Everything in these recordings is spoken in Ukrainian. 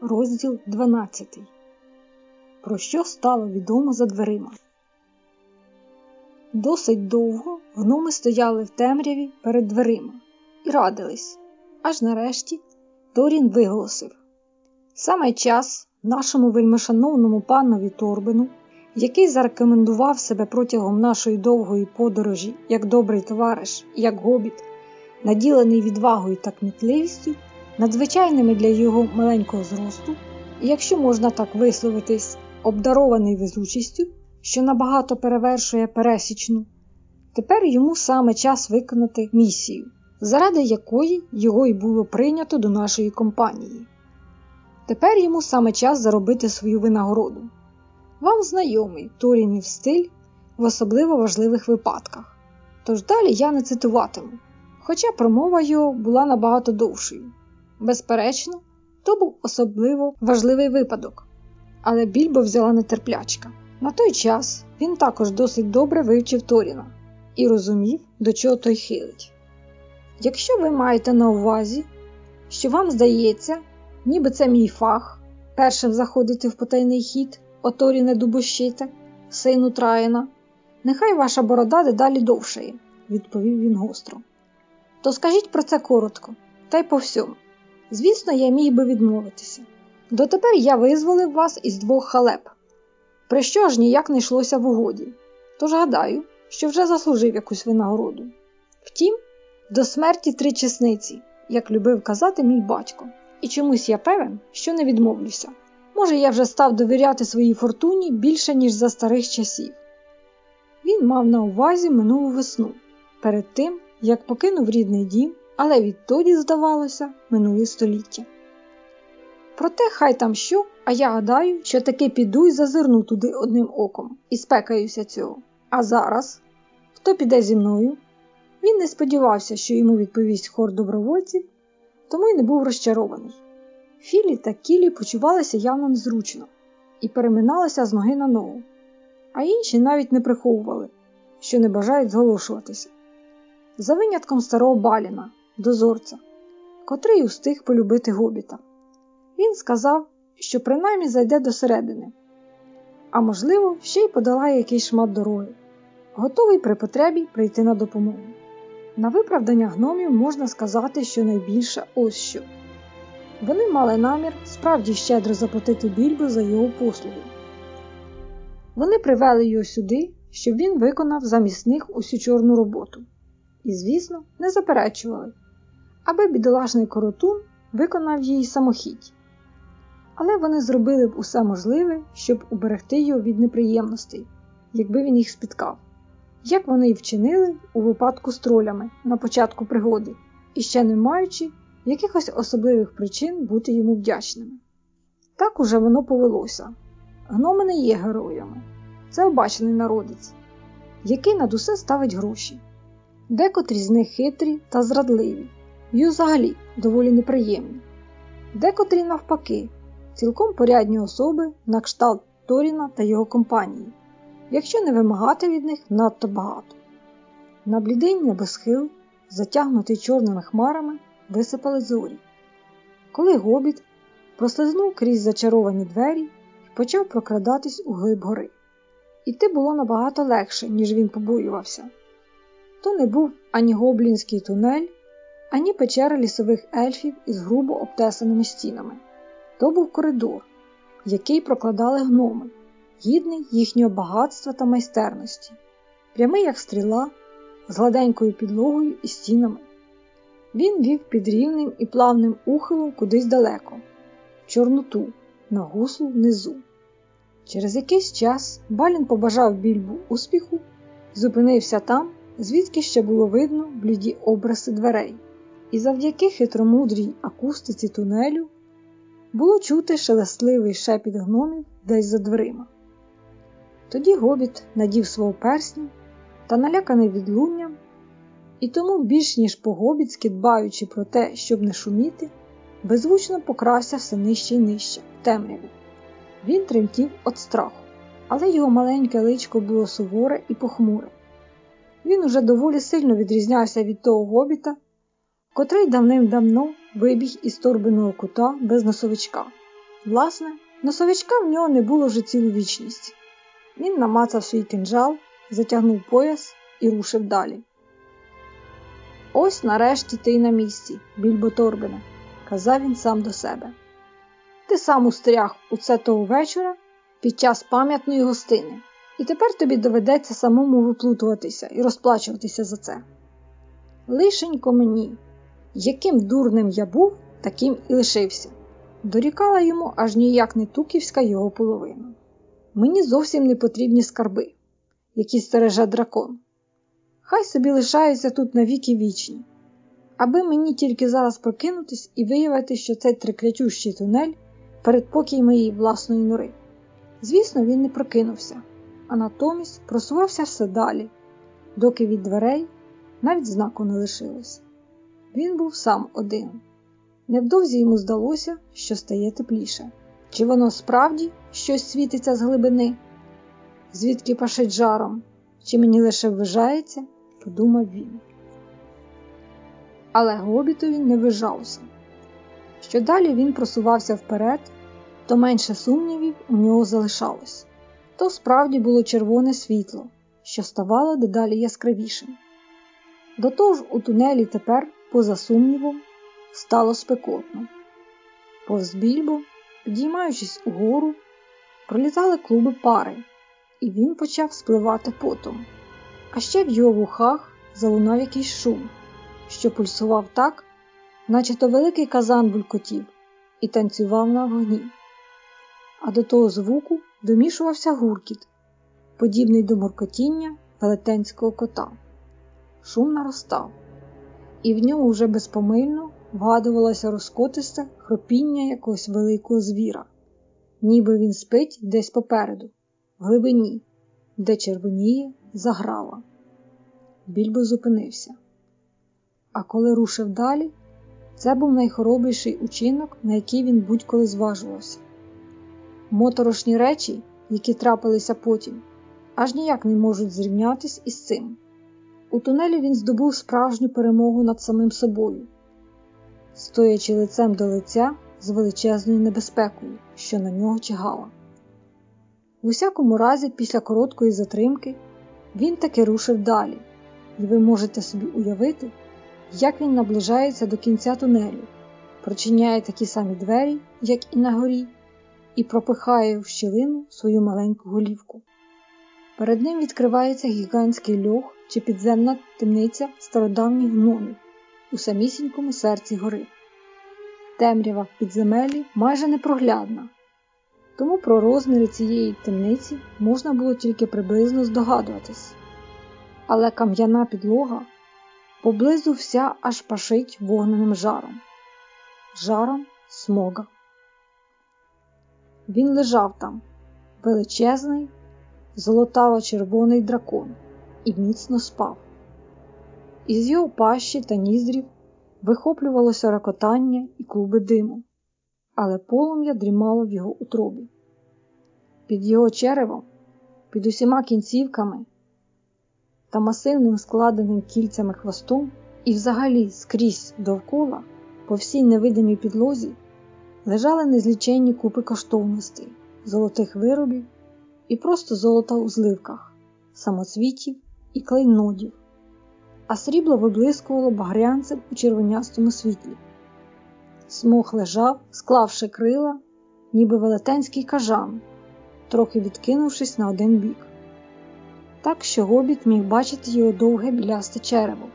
розділ 12. Про що стало відомо за дверима. Досить довго гноми стояли в темряві перед дверима і радились. Аж нарешті Торін виголосив саме час нашому вельмишановному панові Торбину, який зарекомендував себе протягом нашої довгої подорожі як добрий товариш, як гобіт, наділений відвагою та кмітливістю надзвичайними для його маленького зросту, і якщо можна так висловитись, обдарований везучістю, що набагато перевершує пересічну, тепер йому саме час виконати місію, заради якої його й було прийнято до нашої компанії. Тепер йому саме час заробити свою винагороду. Вам знайомий Торінів стиль в особливо важливих випадках. Тож далі я не цитуватиму, хоча промова його була набагато довшою. Безперечно, то був особливо важливий випадок, але більбо взяла нетерплячка. На той час він також досить добре вивчив Торіна і розумів, до чого той хилить. Якщо ви маєте на увазі, що вам здається, ніби це мій фах, першим заходити в потайний хід, оторіне дубощите, сину Траїна, нехай ваша борода дедалі довшає, відповів він гостро. То скажіть про це коротко, та й по всьому. Звісно, я міг би відмовитися. Дотепер я визволив вас із двох халеп, при що ж ніяк не йшлося в угоді, тож гадаю, що вже заслужив якусь винагороду. Втім, до смерті три чесниці, як любив казати мій батько, і чомусь я певен, що не відмовлюся. Може, я вже став довіряти своїй фортуні більше, ніж за старих часів. Він мав на увазі минулу весну, перед тим, як покинув рідний дім але відтоді, здавалося, минуле століття. Проте хай там що, а я гадаю, що таки піду й зазирну туди одним оком і спекаюся цього. А зараз хто піде зі мною? Він не сподівався, що йому відповість хор добровольців, тому й не був розчарований. Філі та Кілі почувалися явно незручно і переминалися з ноги на ногу, а інші навіть не приховували, що не бажають зголошуватися. За винятком старого Баліна, дозорця, котрий устиг полюбити гобіта. Він сказав, що принаймні зайде до середини, а можливо, ще й подолає якийсь шмат дороги, готовий при потребі прийти на допомогу. На виправдання гномів можна сказати, що найбільше ось що. Вони мали намір справді щедро заплатити більбу за його послуги. Вони привели його сюди, щоб він виконав замість них усю чорну роботу. І, звісно, не заперечували, аби бідолашний коротун виконав її самохідь. Але вони зробили б усе можливе, щоб уберегти його від неприємностей, якби він їх спіткав, як вони й вчинили у випадку з тролями на початку пригоди, і ще не маючи якихось особливих причин бути йому вдячними. Так уже воно повелося. Гноми не є героями, це обачений народець, який над усе ставить гроші. Декотрі з них хитрі та зрадливі, і взагалі доволі неприємні. Декотрі, навпаки, цілком порядні особи на кшталт Торіна та його компанії, якщо не вимагати від них надто багато. На блідий небосхил, затягнутий чорними хмарами, висипали зорі. Коли гобіт прослизнув крізь зачаровані двері і почав прокрадатись у глиб гори. Іти було набагато легше, ніж він побоювався. То не був ані гоблінський тунель, ані печера лісових ельфів із грубо обтесаними стінами. То був коридор, який прокладали гноми, гідний їхнього багатства та майстерності, прямий як стріла, з гладенькою підлогою і стінами. Він вів під рівним і плавним ухилом кудись далеко, в Чорноту, на гуслу внизу. Через якийсь час Балін побажав більбу успіху, зупинився там, звідки ще було видно бліді образи дверей і завдяки хитромудрій акустиці тунелю було чути шелестливий шепіт гномів десь за дверима. Тоді гобіт надів свого персня та наляканий відлунням, і тому, більш ніж по-гобіцьки дбаючи про те, щоб не шуміти, беззвучно покрався все нижче й нижче, в темряві. Він тремтів від страху, але його маленьке личко було суворе і похмуре. Він уже доволі сильно відрізнявся від того гобіта, котрий давним-давно вибіг із торбиного кута без носовичка. Власне, носовичка в нього не було вже цілу вічність. Він намацав свій кинджал, затягнув пояс і рушив далі. Ось нарешті ти й на місці, більбо Торбине, казав він сам до себе. Ти сам устряг у це того вечора під час пам'ятної гостини, і тепер тобі доведеться самому виплутуватися і розплачуватися за це. Лишенько мені, яким дурним я був, таким і лишився. Дорікала йому аж ніяк не туківська його половина. Мені зовсім не потрібні скарби, які стереже дракон. Хай собі лишаються тут навіки вічні, аби мені тільки зараз прокинутись і виявити, що цей триклятющий тунель передпокій моєї власної нори. Звісно, він не прокинувся, а натомість просувався все далі, доки від дверей навіть знаку не лишилось. Він був сам один. Невдовзі йому здалося, що стає тепліше. Чи воно справді щось світиться з глибини, звідки пашить жаром, чи мені лише ввижається, подумав він. Але гобітові не вижався. Що далі він просувався вперед, то менше сумнівів у нього залишалось. То справді було червоне світло, що ставало дедалі яскравішим. До того ж у тунелі тепер, поза сумнівом, стало спекотно. Повз більбо, підіймаючись угору, пролітали клуби пари, і він почав спливати потом. А ще в його вухах залунав якийсь шум, що пульсував так, наче то великий казан булькотів і танцював на вогні. А до того звуку домішувався гуркіт, подібний до муркотіння велетенського кота. Шум наростав, і в ньому вже безпомильно вгадувалося розкотисте хропіння якогось великого звіра, ніби він спить десь попереду, в глибині, де червоніє заграва. Більбо зупинився. А коли рушив далі, це був найхоробріший учинок, на який він будь-коли зважувався. Моторошні речі, які трапилися потім, аж ніяк не можуть зрівнятись із цим. У тунелі він здобув справжню перемогу над самим собою, стоячи лицем до лиця з величезною небезпекою, що на нього чигала. В усякому разі, після короткої затримки, він таки рушив далі, і ви можете собі уявити, як він наближається до кінця тунелю, прочиняє такі самі двері, як і на горі, і пропихає в щілину свою маленьку голівку. Перед ним відкривається гігантський льох чи підземна темниця стародавніх гномів у самісінькому серці гори. Темрява в підземелі майже непроглядна, тому про розміри цієї темниці можна було тільки приблизно здогадуватись. Але кам'яна підлога поблизу вся аж пашить вогненим жаром, жаром смога. Він лежав там, величезний, золотаво-червоний дракон, і міцно спав. Із його пащі та ніздрів вихоплювалося ракотання і клуби диму, але полум'я дрімало в його утробі. Під його черевом, під усіма кінцівками та масивним складеним кільцями хвостом, і взагалі скрізь довкола, по всій невидимій підлозі, лежали незліченні купи коштовностей, золотих виробів і просто золота у зливках, самоцвітів і клейнодів, а срібло виблискувало багрянцем у червонястому світлі. Смох лежав, склавши крила, ніби велетенський кажан, трохи відкинувшись на один бік. Так що гобіт міг бачити його довге білясте черево,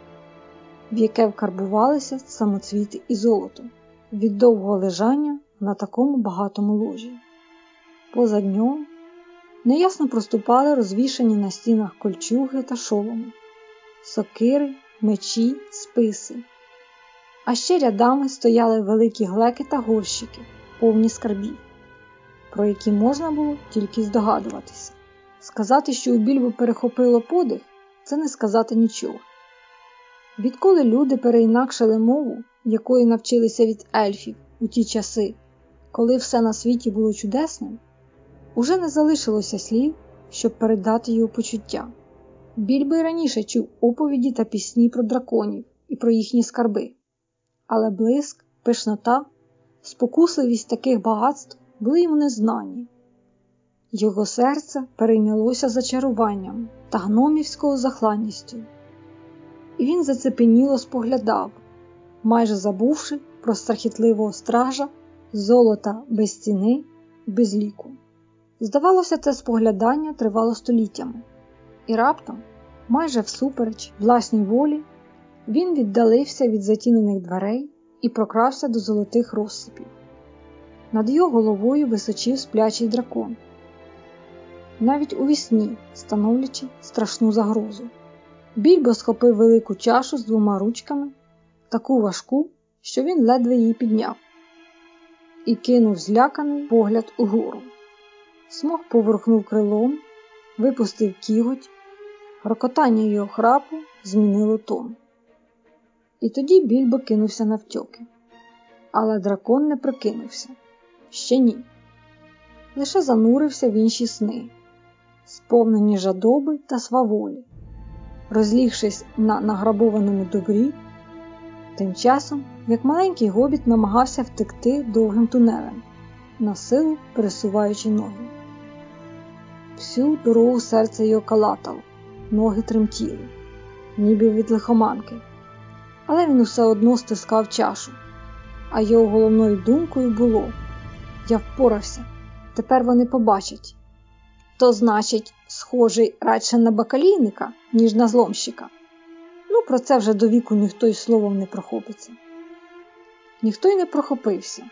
в яке вкарбувалися самоцвіти і золото від довгого лежання на такому багатому ложі. Поза ньому неясно проступали розвішані на стінах кольчуги та шоломи, сокири, мечі, списи. А ще рядами стояли великі глеки та горщики, повні скарбів, про які можна було тільки здогадуватися. Сказати, що у більбу перехопило подих, це не сказати нічого. Відколи люди переінакшили мову, якої навчилися від ельфів у ті часи, коли все на світі було чудесним, уже не залишилося слів, щоб передати його почуття. Більбо й раніше чув оповіді та пісні про драконів і про їхні скарби, але блиск, пишнота, спокусливість таких багатств були йому незнані. Його серце перейнялося зачаруванням та гномівською захланністю, і він зацепеніло споглядав, майже забувши про страхітливого стража, золота без ціни, без ліку. Здавалося, це споглядання тривало століттями, і раптом, майже всупереч власній волі, він віддалився від затінених дверей і прокрався до золотих розсипів. Над його головою височив сплячий дракон, навіть у вісні становлячи страшну загрозу. Більбо схопив велику чашу з двома ручками, таку важку, що він ледве її підняв, і кинув зляканий погляд угору. Смог поворухнув крилом, випустив кіготь, рокотання його храпу змінило тон. І тоді більбо кинувся навтьоки. Але дракон не прокинувся. Ще ні. Лише занурився в інші сни, сповнені жадоби та сваволі, розлігшись на награбованому добрі, тим часом, як маленький гобіт намагався втекти довгим тунелем, на силу пересуваючи ноги. Всю дорогу серце його калатало, ноги тремтіли, ніби від лихоманки але він усе одно стискав чашу, а його головною думкою було я впорався, тепер вони побачать. То, значить, схожий радше на бакалійника, ніж на зломщика. Ну, про це вже до віку ніхто й словом не прохопиться. Ніхто й не прохопився.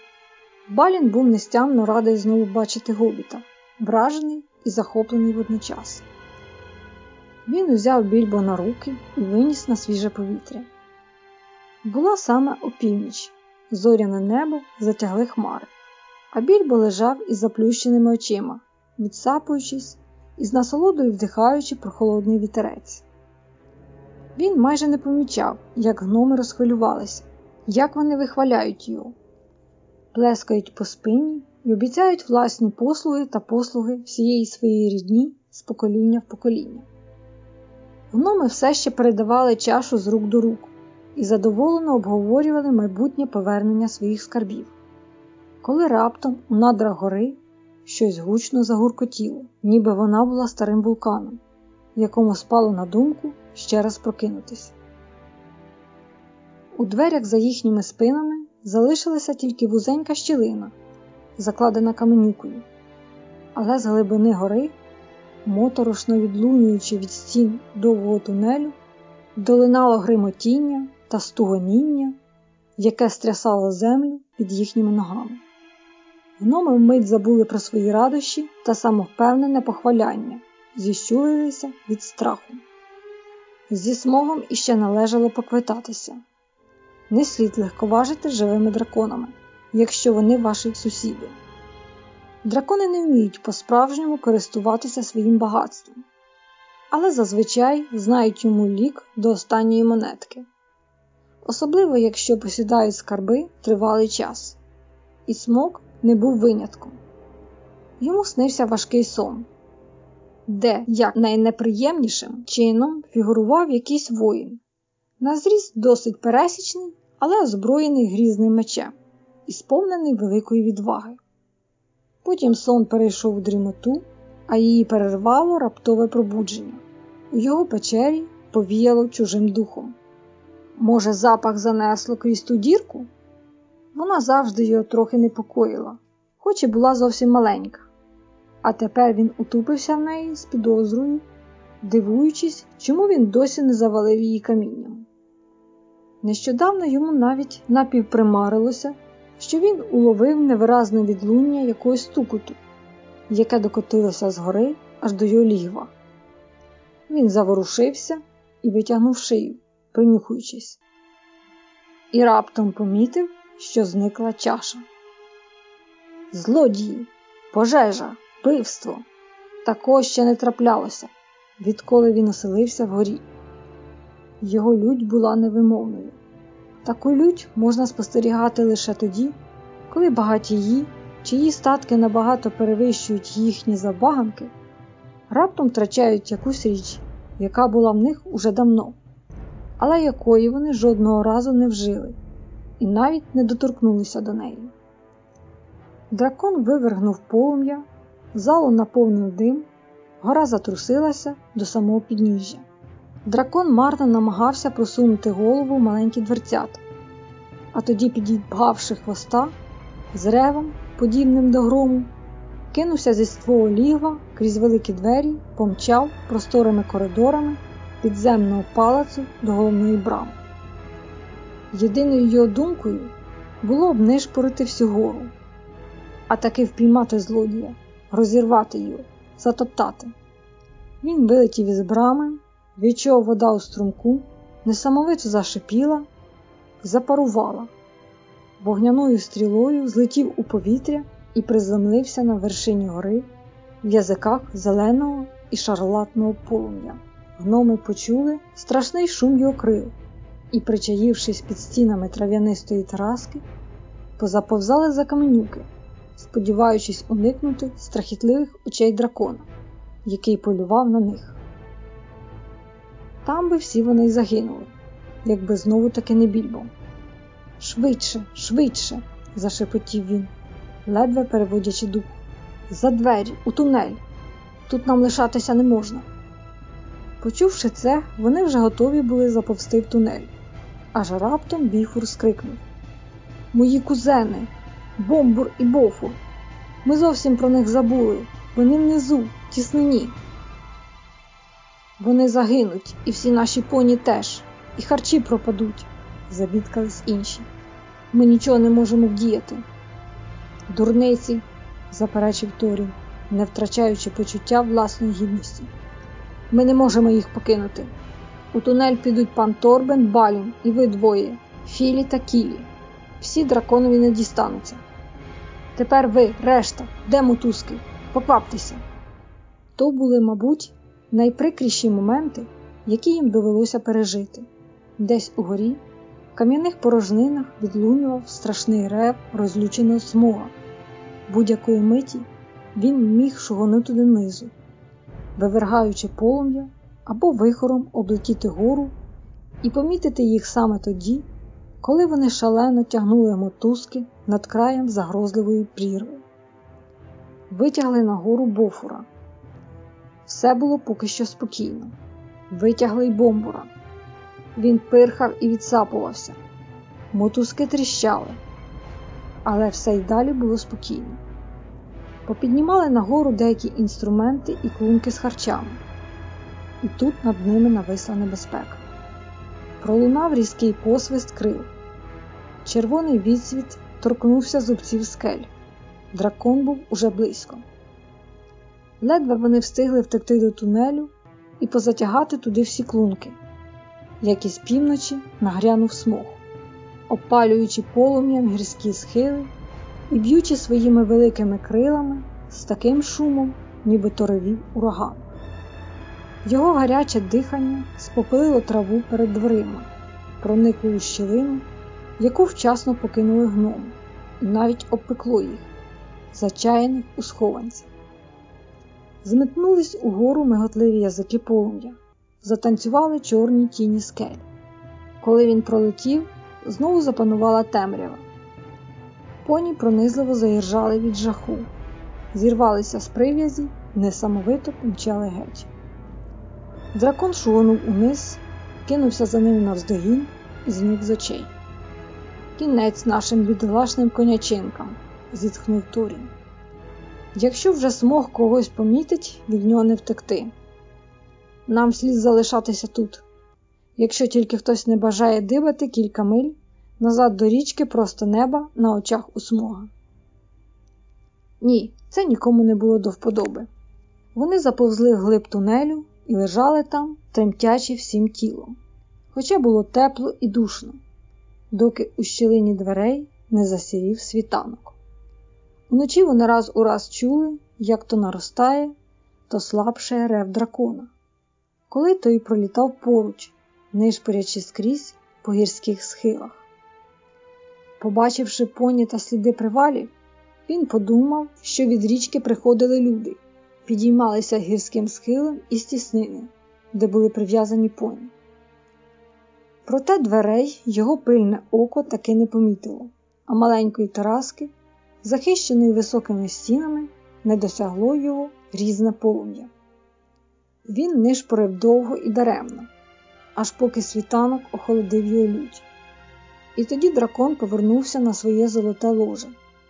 Балін був нестямно радий знову бачити гобіта, вражений і захоплений водночас. Він узяв більбо на руки і виніс на свіже повітря. Була саме опівніч, зоряне небо затягли хмари, а більбо лежав із заплющеними очима, відсапуючись і з насолодою вдихаючи прохолодний вітерець. Він майже не помічав, як гноми розхвилювалися, як вони вихваляють його, плескають по спині і обіцяють власні послуги та послуги всієї своєї рідні з покоління в покоління. Гноми все ще передавали чашу з рук до рук і задоволено обговорювали майбутнє повернення своїх скарбів. Коли раптом у надрах гори щось гучно загуркотіло, ніби вона була старим вулканом, якому спало на думку ще раз прокинутися. У дверях за їхніми спинами залишилася тільки вузенька щілина, закладена каменюкою, але з глибини гори, моторошно відлунюючи від стін довгого тунелю, долинало гримотіння та стугоніння, яке стрясало землю під їхніми ногами. Гноми вмить забули про свої радощі та самовпевнене похваляння, зіщулилися від страху. Зі смогом іще належало поквитатися. Не слід легковажити живими драконами, якщо вони ваші сусіди. Дракони не вміють по-справжньому користуватися своїм багатством, але зазвичай знають йому лік до останньої монетки особливо якщо посідають скарби тривалий час. І смок не був винятком. Йому снився важкий сон, де, як найнеприємнішим чином, фігурував якийсь воїн, на зріст досить пересічний, але озброєний грізним мечем і сповнений великої відваги. Потім сон перейшов у дрімоту, а її перервало раптове пробудження. У його печері повіяло чужим духом. Може, запах занесло крізь ту дірку? Вона завжди його трохи непокоїла, хоч і була зовсім маленька. А тепер він утупився в неї з підозрою, дивуючись, чому він досі не завалив її камінням. Нещодавно йому навіть напівпримарилося, що він уловив невиразне відлуння якогось стукоту, яке докотилося згори аж до його лігва. Він заворушився і витягнув шию принюхуючись, і раптом помітив, що зникла чаша. Злодії, пожежа, пивство. Такого ще не траплялося, відколи він оселився вгорі. Його лють була невимовною. Таку лють можна спостерігати лише тоді, коли багатії, чиї статки набагато перевищують їхні забаганки, раптом втрачають якусь річ, яка була в них уже давно але якої вони жодного разу не вжили і навіть не доторкнулися до неї. Дракон вивергнув полум'я, залу наповнив дим, гора затрусилася до самого підніжжя. Дракон марно намагався просунути голову в маленькі дверцята, а тоді, підібгавши хвоста, з ревом, подібним до грому, кинувся зі свого лігва крізь великі двері, помчав просторими коридорами підземного палацу до головної брами. Єдиною його думкою було обнишпорити всю гору, а таки впіймати злодія, розірвати його, затоптати. Він вилетів із брами, відчув вода у струмку, несамовито зашипіла запарувала. Вогняною стрілою злетів у повітря і приземлився на вершині гори в язиках зеленого і шарлатного полум'я. Гноми почули страшний шум його крил і, причаївшись під стінами трав'янистої тараски, позаповзали за каменюки, сподіваючись уникнути страхітливих очей дракона, який полював на них. Там би всі вони загинули, якби знову таки не більбом. Швидше, швидше, зашепотів він, ледве переводячи дух. За двері, у тунель. Тут нам лишатися не можна. Почувши це, вони вже готові були заповзти в тунель. Аж раптом біфур скрикнув Мої кузени, бомбур і бофур. Ми зовсім про них забули. Вони внизу, тіснині. Вони загинуть, і всі наші поні теж, і харчі пропадуть, забідкались інші. Ми нічого не можемо вдіяти. Дурниці, заперечив Торін, не втрачаючи почуття власної гідності. Ми не можемо їх покинути. У тунель підуть пан Торбен, Балін і ви двоє, Філі та Кілі. Всі драконові не дістануться. Тепер ви, решта, де мотузки? Покваптеся. То були, мабуть, найприкріші моменти, які їм довелося пережити. Десь угорі, в кам'яних порожнинах відлунював страшний рев розлюченого смога. Будь-якої миті він міг шугонути донизу, вивергаючи полум'я або вихором облетіти гору і помітити їх саме тоді, коли вони шалено тягнули мотузки над краєм загрозливої прірви. Витягли на гору бофура. Все було поки що спокійно. Витягли й бомбура. Він пирхав і відсапувався. Мотузки тріщали, але все й далі було спокійно. Попіднімали нагору деякі інструменти і клунки з харчами, і тут над ними нависла небезпека. Пролунав різкий посвист крил. Червоний відсвіт торкнувся зубців скель. Дракон був уже близько. Ледве вони встигли втекти до тунелю і позатягати туди всі клунки, як із півночі нагрянув смог, опалюючи полум'ям гірські схили і б'ючи своїми великими крилами з таким шумом, ніби то ревів ураган. Його гаряче дихання спопилило траву перед дверима, проникло у щілину, яку вчасно покинули гноми, і навіть обпекло їх, зачаяних у схованці. Зметнулись угору миготливі язики полум'я, затанцювали чорні тіні скель. Коли він пролетів, знову запанувала темрява. Поні пронизливо заіржали від жаху, зірвалися з прив'язі несамовито помчали геть. Дракон шугонув униз, кинувся за ним навздогін і зник з очей. Кінець нашим бідолашним конячинкам, зітхнув Турін. Якщо вже смог когось помітить, від нього не втекти. Нам слід залишатися тут. Якщо тільки хтось не бажає дибати кілька миль назад до річки просто неба на очах у смога. Ні, це нікому не було до вподоби. Вони заповзли глиб тунелю і лежали там, тремтячи всім тілом, хоча було тепло і душно, доки у щілині дверей не засірів світанок. Уночі вони раз у раз чули, як то наростає, то слабше рев дракона, коли той пролітав поруч, нишпорячи скрізь по гірських схилах. Побачивши поні та сліди привалів, він подумав, що від річки приходили люди, підіймалися гірським схилом із тіснини, де були прив'язані поні. Проте дверей його пильне око таки не помітило, а маленької тараски захищеної високими стінами, не досягло його різне полум'я. Він нишпорив довго і даремно, аж поки світанок охолодив його лють. І тоді дракон повернувся на своє золоте ложе,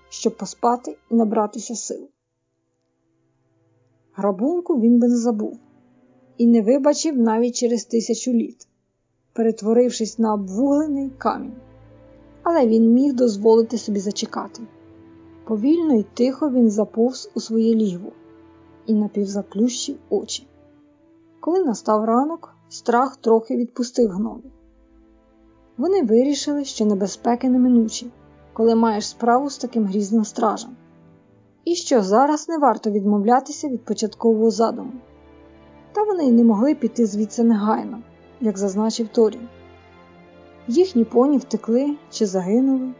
щоб поспати і набратися сил. Грабунку він би не забув і не вибачив навіть через тисячу літ, перетворившись на обвуглений камінь. Але він міг дозволити собі зачекати. Повільно і тихо він заповз у своє лігво і напівзаплющив очі. Коли настав ранок, страх трохи відпустив гнові. Вони вирішили, що небезпеки неминучі, коли маєш справу з таким грізним стражем, і що зараз не варто відмовлятися від початкового задуму. Та вони й не могли піти звідси негайно, як зазначив Торін. Їхні поні втекли чи загинули,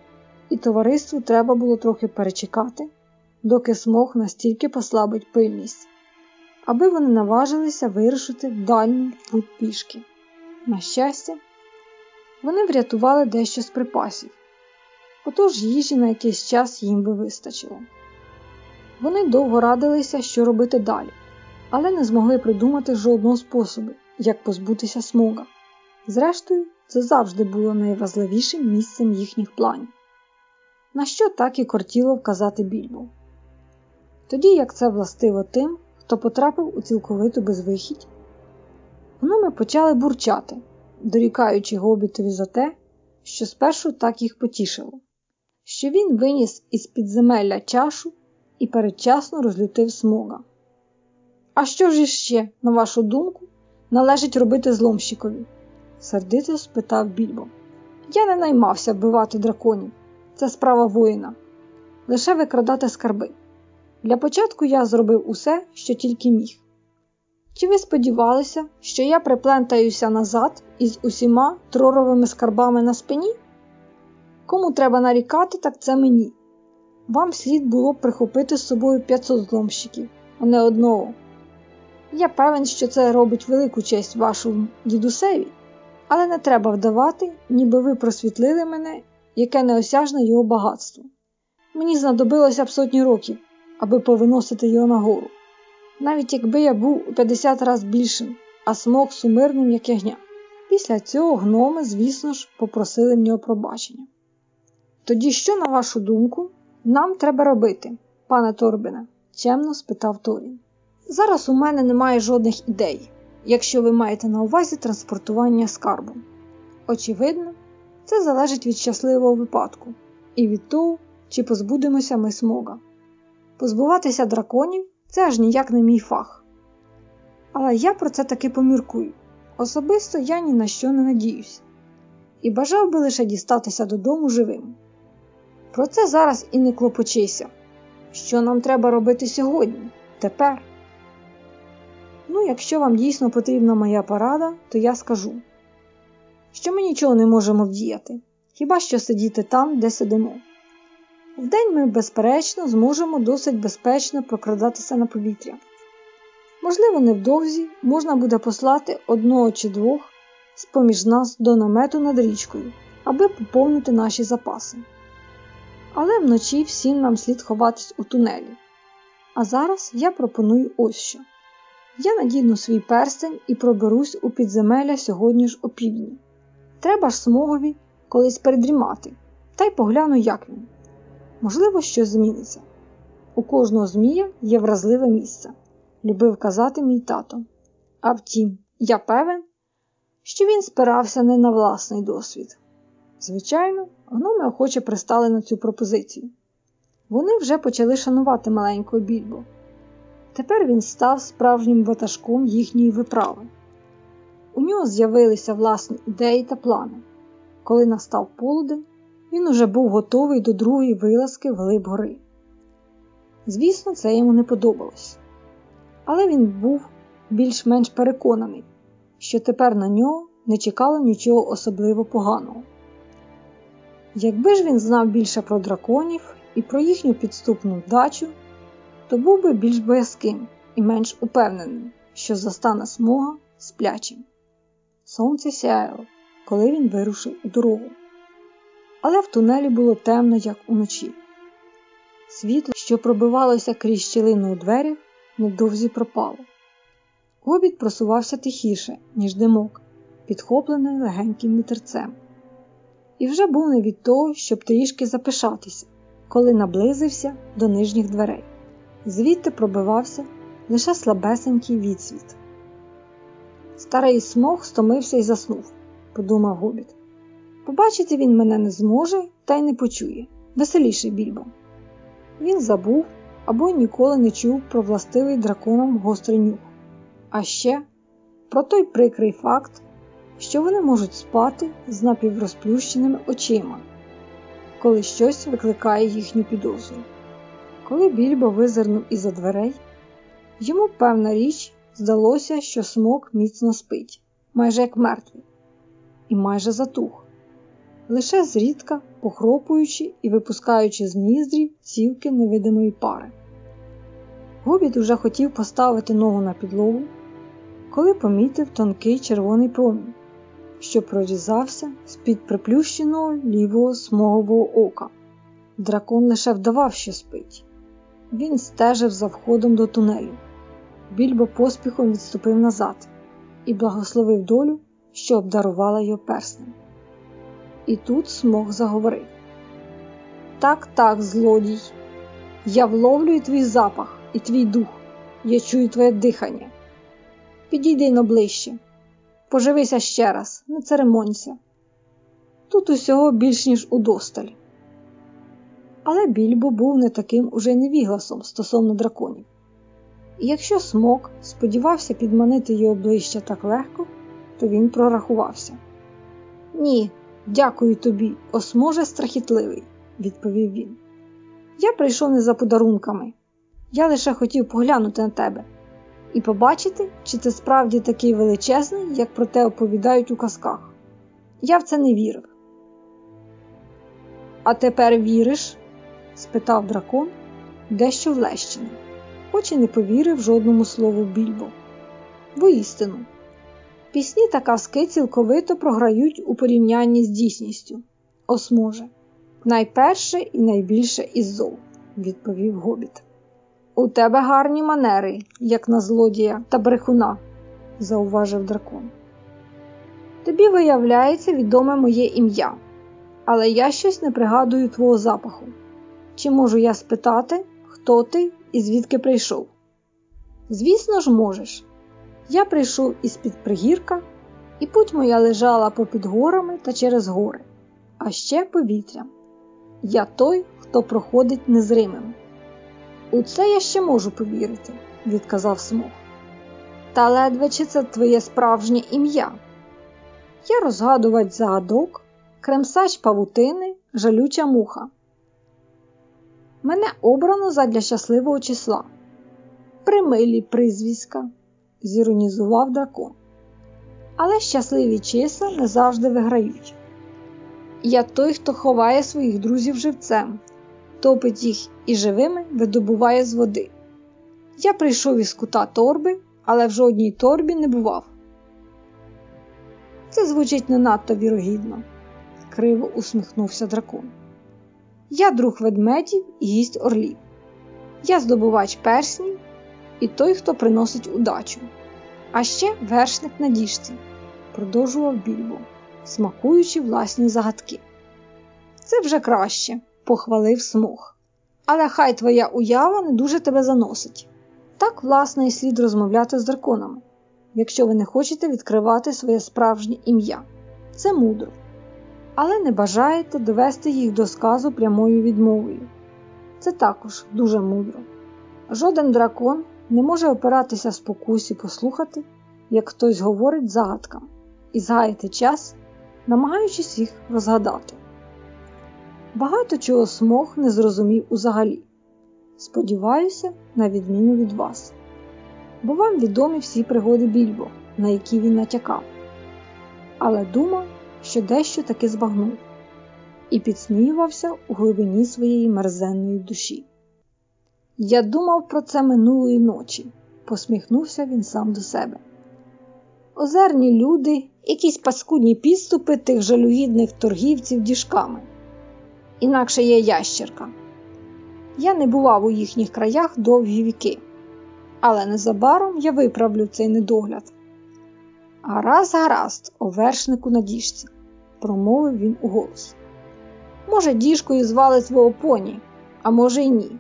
і товариству треба було трохи перечекати, доки смог настільки послабить пильність, аби вони наважилися вирушити в дальню путь пішки. На щастя, вони врятували дещо з припасів, отож їжі на якийсь час їм би вистачило. Вони довго радилися, що робити далі, але не змогли придумати жодного способу, як позбутися смога. Зрештою, це завжди було найважливішим місцем їхніх планів, на що так і кортіло вказати більбу. Тоді як це властиво тим, хто потрапив у цілковиту безвихідь, гноми почали бурчати, дорікаючи гобітові за те, що спершу так їх потішило, що він виніс із підземелля чашу і передчасно розлютив смога. А що ж іще, на вашу думку, належить робити зломщикові? сердито спитав більбо. Я не наймався вбивати драконів. Це справа воїна. Лише викрадати скарби. Для початку я зробив усе, що тільки міг. Чи ви сподівалися, що я приплентаюся назад із усіма троровими скарбами на спині? Кому треба нарікати, так це мені. Вам слід було б прихопити з собою 500 зломщиків, а не одного. Я певен, що це робить велику честь вашому дідусеві, але не треба вдавати, ніби ви просвітлили мене, яке неосяжне його багатство. Мені знадобилося б сотні років, аби повиносити його нагору, навіть якби я був у 50 разів більшим, а смог сумирним, як ягня. Після цього гноми, звісно ж, попросили в нього пробачення. Тоді що, на вашу думку, нам треба робити, пане Торбине? чемно спитав Торін. Зараз у мене немає жодних ідей, якщо ви маєте на увазі транспортування скарбу. Очевидно, це залежить від щасливого випадку і від того, чи позбудемося ми смога. Позбуватися драконів це аж ніяк не мій фах. Але я про це таки поміркую. Особисто я ні на що не надіюсь і бажав би лише дістатися додому живим. Про це зараз і не клопочися. Що нам треба робити сьогодні, тепер? Ну, якщо вам дійсно потрібна моя порада, то я скажу, що ми нічого не можемо вдіяти, хіба що сидіти там, де сидимо. Вдень ми, безперечно, зможемо досить безпечно прокрадатися на повітря. Можливо, невдовзі можна буде послати одного чи двох з поміж нас до намету над річкою, аби поповнити наші запаси. Але вночі всім нам слід ховатись у тунелі. А зараз я пропоную ось що. Я надіну свій перстень і проберусь у підземелля сьогодні ж опівдні. Треба ж смогові колись передрімати, та й погляну, як він. Можливо, щось зміниться. У кожного змія є вразливе місце, любив казати мій тато. А втім, я певен, що він спирався не на власний досвід. Звичайно, гноми охоче пристали на цю пропозицію. Вони вже почали шанувати маленького більбо. Тепер він став справжнім ватажком їхньої виправи. У нього з'явилися власні ідеї та плани. Коли настав полудень, він уже був готовий до другої вилазки в глиб гори. Звісно, це йому не подобалось, але він був більш-менш переконаний, що тепер на нього не чекало нічого особливо поганого. Якби ж він знав більше про драконів і про їхню підступну вдачу, то був би більш боязким і менш упевненим, що застане смога сплячим. Сонце сяяло, коли він вирушив у дорогу. Але в тунелі було темно, як уночі. світло, що пробивалося крізь щілину у дверях, невдовзі пропало. Гобіт просувався тихіше, ніж димок, підхоплений легеньким вітерцем. І вже був не від того, щоб трішки запишатися, коли наблизився до нижніх дверей. Звідти пробивався лише слабесенький відсвіт. Старий смог стомився і заснув, подумав Гобіт. Побачити він мене не зможе та й не почує. Веселіший більбо. Він забув або ніколи не чув про властивий драконам гострий нюх. А ще про той прикрий факт, що вони можуть спати з напіврозплющеними очима, коли щось викликає їхню підозру. Коли більбо визирнув із за дверей, йому певна річ здалося, що смок міцно спить, майже як мертвий, і майже затух, лише зрідка похропуючи і випускаючи з ніздрів цівки невидимої пари. Гобіт уже хотів поставити ногу на підлогу, коли помітив тонкий червоний промінь, що прорізався з-під приплющеного лівого смогового ока. Дракон лише вдавав, що спить. Він стежив за входом до тунелю. Більбо поспіхом відступив назад і благословив долю, що обдарувала його перснем. І тут смог заговорив: Так, так, злодій, я вловлюю твій запах і твій дух, я чую твоє дихання. Підійди но ближче, поживися ще раз, не церемонься. Тут усього більш ніж удосталь. Але більбо був не таким уже невігласом стосовно драконів. І якщо смок сподівався підманити його ближче так легко, то він прорахувався. Ні, дякую тобі, осможе страхітливий, відповів він. Я прийшов не за подарунками. Я лише хотів поглянути на тебе і побачити, чи ти справді такий величезний, як про те оповідають у казках. Я в це не вірив. А тепер віриш? спитав дракон, дещо влещений, хоч і не повірив жодному слову більбо. Воістину, пісні та казки цілковито програють у порівнянні з дійсністю. Осможе, найперше і найбільше із зол, відповів гобіт. У тебе гарні манери, як на злодія та брехуна, зауважив дракон. Тобі виявляється відоме моє ім'я, але я щось не пригадую твого запаху. Чи можу я спитати, хто ти і звідки прийшов? Звісно ж, можеш. Я прийшов із під пригірка, і путь моя лежала попід горами та через гори, а ще повітрям. Я той, хто проходить незримим. У це я ще можу повірити, відказав Смог. Та ледве чи це твоє справжнє ім'я. Я розгадувач загадок, кремсач павутини, жалюча муха. Мене обрано задля щасливого числа. Примилі призвіська, зіронізував дракон. Але щасливі числа не завжди виграють. Я той, хто ховає своїх друзів живцем, топить їх і живими видобуває з води. Я прийшов із кута торби, але в жодній торбі не бував. Це звучить не надто вірогідно, криво усміхнувся дракон. Я друг ведмедів і гість орлів. Я здобувач перснів і той, хто приносить удачу. А ще вершник на діжці, продовжував більбо, смакуючи власні загадки. Це вже краще, похвалив смуг. Але хай твоя уява не дуже тебе заносить. Так, власне, і слід розмовляти з драконами, якщо ви не хочете відкривати своє справжнє ім'я. Це мудро. Але не бажаєте довести їх до сказу прямою відмовою. Це також дуже мудро. Жоден дракон не може опиратися спокусі послухати, як хтось говорить загадкам, і згаяти час, намагаючись їх розгадати. Багато чого смог не зрозумів узагалі. Сподіваюся, на відміну від вас. Бо вам відомі всі пригоди більбо, на які він натякав. Але думав, що дещо таки збагнув, і підсміювався у глибині своєї мерзенної душі. Я думав про це минулої ночі, посміхнувся він сам до себе. Озерні люди, якісь паскудні підступи тих жалюгідних торгівців діжками інакше є ящерка. Я не бував у їхніх краях довгі віки, але незабаром я виправлю цей недогляд. Гаразд, гаразд, о вершнику на діжці, промовив він у голос. Може, діжкою звали твого поні, а може й ні.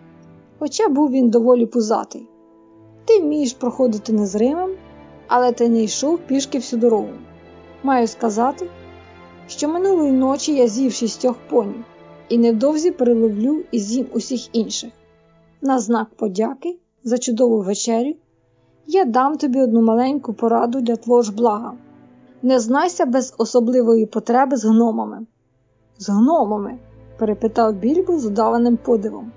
Хоча був він доволі пузатий. Ти вмієш проходити незримим, але ти не йшов пішки всю дорогу. Маю сказати, що минулої ночі я з'їв шістьох понів і невдовзі переловлю і з'їм усіх інших. На знак подяки за чудову вечерю я дам тобі одну маленьку пораду для твого ж блага. Не знайся без особливої потреби з гномами. З гномами? перепитав більбо з удаваним подивом.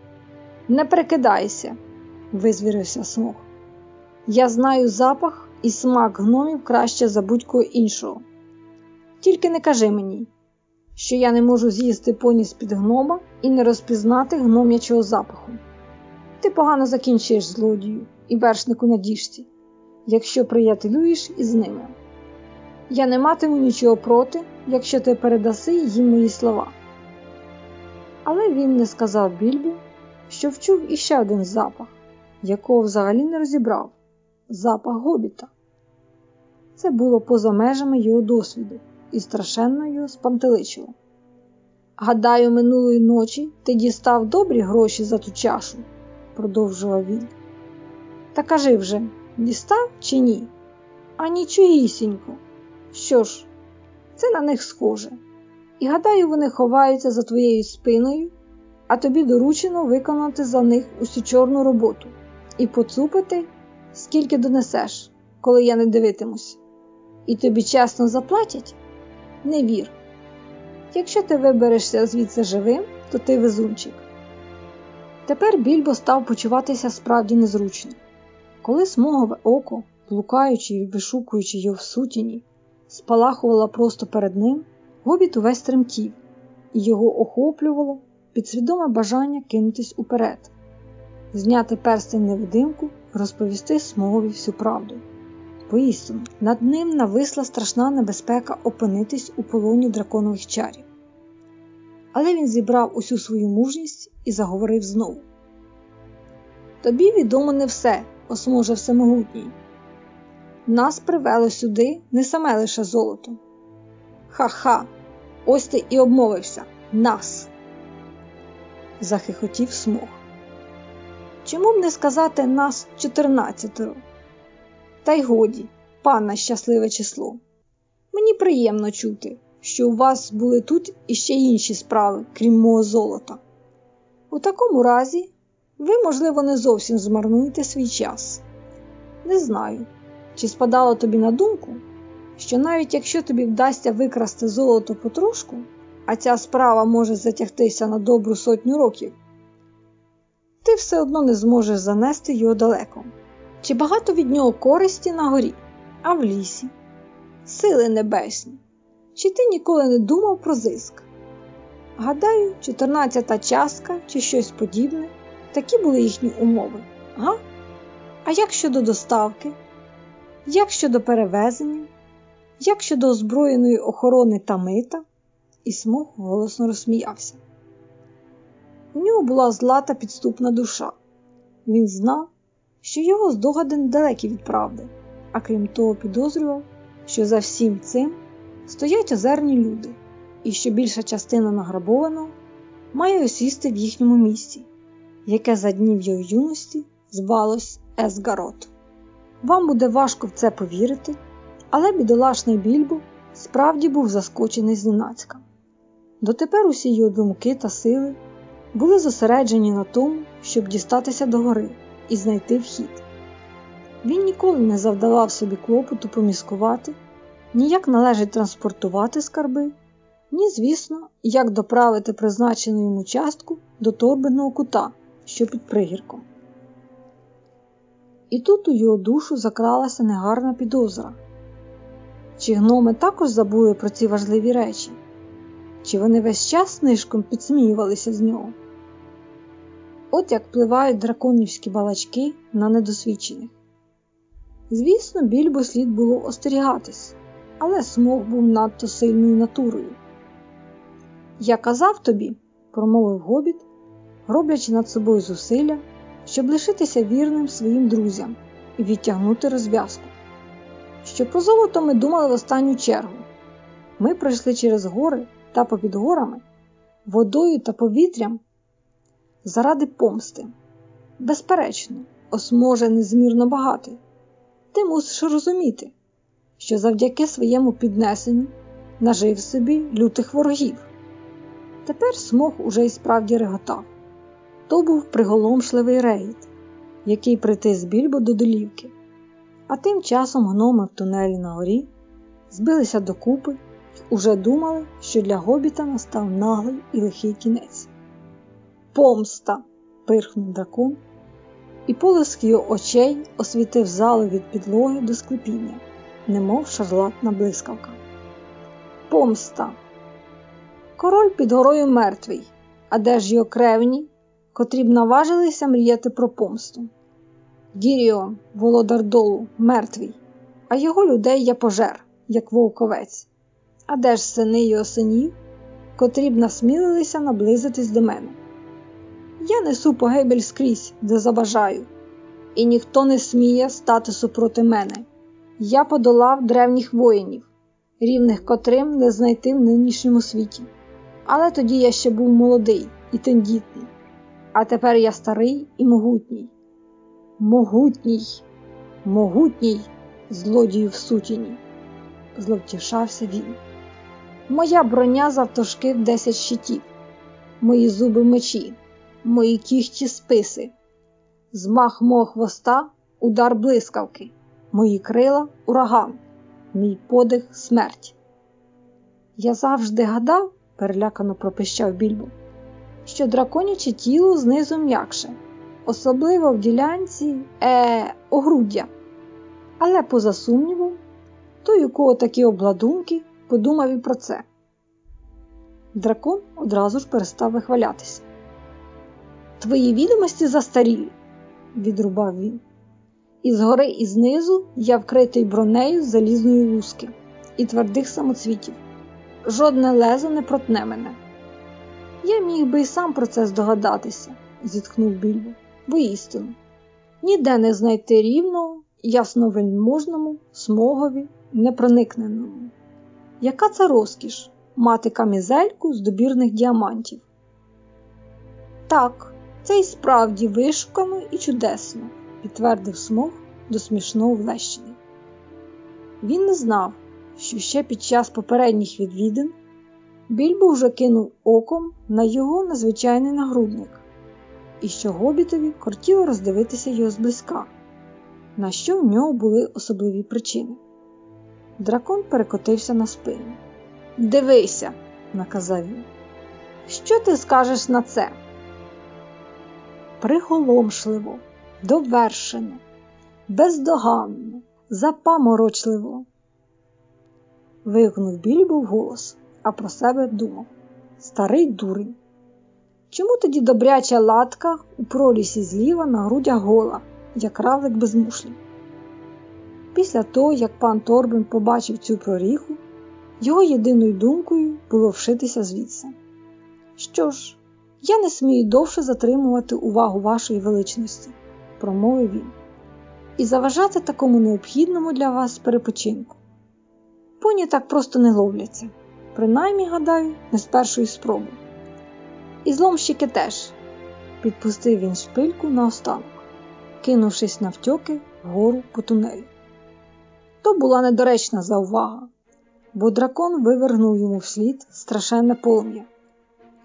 Не прикидайся, визвірився смог. Я знаю запах і смак гномів краще за будь-кого іншого. Тільки не кажи мені, що я не можу з'їсти поні з-під гнома і не розпізнати гном'ячого запаху. Ти погано закінчиш злодію і вершнику на діжці, якщо приятелюєш із ними. Я не матиму нічого проти, якщо ти передаси їм мої слова. Але він не сказав більбі, що вчув іще один запах, якого взагалі не розібрав запах гобіта. Це було поза межами його досвіду і страшенно його спантеличило. Гадаю, минулої ночі ти дістав добрі гроші за ту чашу, продовжував він. Та кажи вже, дістав чи ні? А нічогісінько. Що ж, це на них схоже. І гадаю, вони ховаються за твоєю спиною, а тобі доручено виконати за них усю чорну роботу і поцупити, скільки донесеш, коли я не дивитимусь. І тобі чесно заплатять? Не вір. Якщо ти виберешся звідси живим, то ти везунчик. Тепер більбо став почуватися справді незручно. Коли смогове око, блукаючи і вишукуючи його в сутіні, спалахувало просто перед ним, гобіт увесь тремтів, і його охоплювало підсвідоме бажання кинутись уперед, зняти перстень невидимку, розповісти смогові всю правду. Поістину, над ним нависла страшна небезпека опинитись у полоні драконових чарів. Але він зібрав усю свою мужність і заговорив знову. Тобі відомо не все, осможе всемогутній. Нас привело сюди не саме лише золото. Ха-ха, ось ти і обмовився нас. захихотів смог. Чому б не сказати нас чотирнадцятеро? Та й годі, панна щасливе число. Мені приємно чути, що у вас були тут іще інші справи, крім мого золота. У такому разі, ви, можливо, не зовсім змарнуєте свій час. Не знаю, чи спадало тобі на думку, що навіть якщо тобі вдасться викрасти золото потрошку, а ця справа може затягтися на добру сотню років, ти все одно не зможеш занести його далеко. Чи багато від нього користі на горі, а в лісі? Сили небесні. Чи ти ніколи не думав про зиск? Гадаю, чотирнадцята частка чи щось подібне, такі були їхні умови, га? А як щодо доставки? Як щодо перевезення? Як щодо озброєної охорони та мита? І смог голосно розсміявся. У нього була злата підступна душа. Він знав, що його здогади недалекі від правди, а крім того, підозрював, що за всім цим стоять озерні люди, і що більша частина награбованого має осісти в їхньому місці, яке за днів його юності звалось Есгарот. Вам буде важко в це повірити, але бідолашний більбо справді був заскочений зненацька. Дотепер усі його думки та сили були зосереджені на тому, щоб дістатися до гори і знайти вхід. Він ніколи не завдавав собі клопоту поміскувати, ні як належить транспортувати скарби, ні, звісно, як доправити призначену йому частку до торбиного кута, що під пригірком. І тут у його душу закралася негарна підозра. Чи гноми також забули про ці важливі речі? Чи вони весь час нишком підсміювалися з нього? От як впливають драконівські балачки на недосвідчених. Звісно, більбо слід було остерігатись, але смог був надто сильною натурою. Я казав тобі, промовив гобіт, роблячи над собою зусилля, щоб лишитися вірним своїм друзям і відтягнути розв'язку. Що про золото ми думали в останню чергу. Ми пройшли через гори та попід горами, водою та повітрям заради помсти. Безперечно, осможе незмірно багатий. Ти мусиш розуміти, що завдяки своєму піднесенню нажив собі лютих ворогів. Тепер смог уже й справді реготав. То був приголомшливий рейд, який притис більбо до долівки. А тим часом гноми в тунелі на горі збилися докупи й уже думали, що для гобіта настав наглий і лихий кінець. Помста! пирхнув дракон, і полиск його очей освітив залу від підлоги до склепіння, немов шарлатна блискавка. Помста! Король під горою мертвий, а де ж його кревні, котрі б наважилися мріяти про помсту. Гіріо, володар долу, мертвий, а його людей я пожер, як вовковець. А де ж сини його синів, котрі б насмілилися наблизитись до мене? Я несу погибель скрізь, де забажаю, і ніхто не сміє стати супроти мене. Я подолав древніх воїнів, рівних котрим не знайти в нинішньому світі. Але тоді я ще був молодий і тендітний, а тепер я старий і могутній. Могутній, могутній, злодію в сутіні, зловтішався він. Моя броня завтовшки в десять щитів, мої зуби мечі, мої кіхті списи, змах мого хвоста, удар блискавки, мої крила ураган, мій подих смерть. Я завжди гадав, перелякано пропищав більбо, що драконяче тіло знизу м'якше, особливо в ділянці е, огруддя. Але, поза сумнівом, той, у кого такі обладунки, подумав і про це. Дракон одразу ж перестав вихвалятися. Твої відомості застарілі, відрубав він. І згори і знизу я вкритий бронею залізної луски і твердих самоцвітів. Жодне лезо не протне мене. Я міг би й сам про це здогадатися, зітхнув більбо, воістину. Ніде не знайти рівного, ясновельможному, смогові, непроникненому. Яка це розкіш мати камізельку з добірних діамантів? Так, це й справді вишукано і чудесно, підтвердив смог до смішного влещений. Він не знав, що ще під час попередніх відвідин Більбо вже кинув оком на його надзвичайний нагрудник, і що гобітові кортіло роздивитися його зблизька, на що в нього були особливі причини. Дракон перекотився на спину. Дивися, наказав він. Що ти скажеш на це? Приголомшливо, довершено, бездоганно, запаморочливо. Вигнув більбо голос, а про себе думав Старий дурень. Чому тоді добряча латка у пролісі зліва на грудях гола, як равлик без мушлі? Після того, як пан Торбин побачив цю проріху, його єдиною думкою було вшитися звідси. Що ж, я не смію довше затримувати увагу вашої величності, промовив він, і заважати такому необхідному для вас перепочинку. Поні так просто не ловляться, принаймні, гадаю, не з першої спроби. І зломщики теж, підпустив він шпильку наостанок, кинувшись навтьоки вгору по тунелю. То була недоречна заувага, бо дракон вивергнув йому вслід страшенне полум'я.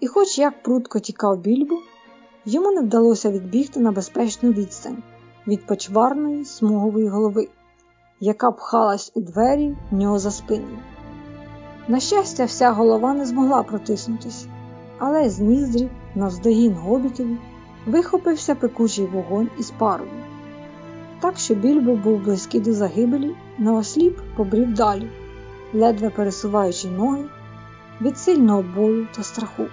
І, хоч як прудко тікав більбу, йому не вдалося відбігти на безпечну відстань від почварної смугової голови, яка пхалась у двері в нього за спиною. На щастя, вся голова не змогла протиснутися, але з ніздрів, навздогін гобітові, вихопився пекучий вогонь із парою. Так що більбо був близький до загибелі, наосліп побрів далі, ледве пересуваючи ноги від сильного болю та страху.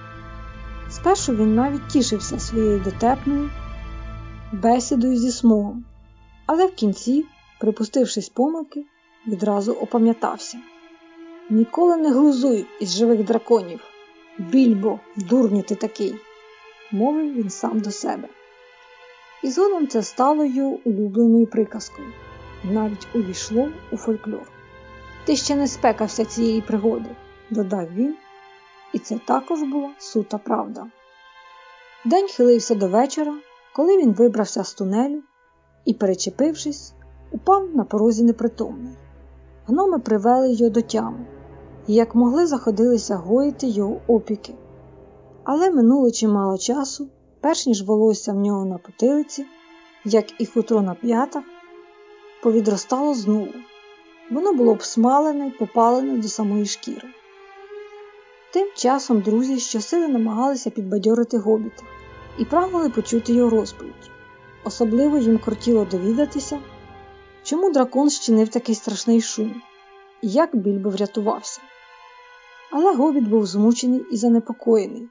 Спершу він навіть тішився своєю дотепною бесідою зі смогом, але в кінці, припустившись помилки, відразу опам'ятався. Ніколи не глузуй із живих драконів. Більбо, дурню ти такий. мовив він сам до себе. І згодом це стало його улюбленою приказкою, навіть увійшло у фольклор. Ти ще не спекався цієї пригоди, додав він, і це також була сута правда. День хилився до вечора, коли він вибрався з тунелю і, перечепившись, упав на порозі непритомний. Гноми привели його до тями і, як могли, заходилися гоїти його опіки. Але минуло чимало часу, перш ніж волосся в нього на потилиці, як і хутро на п'ятах, повідростало знову. Воно було обсмалене й попалене до самої шкіри. Тим часом друзі щосили намагалися підбадьорити гобіта і прагнули почути його розповідь. Особливо їм кортіло довідатися, чому дракон щинив такий страшний шум і як більбо врятувався. Але гобіт був змучений і занепокоєний,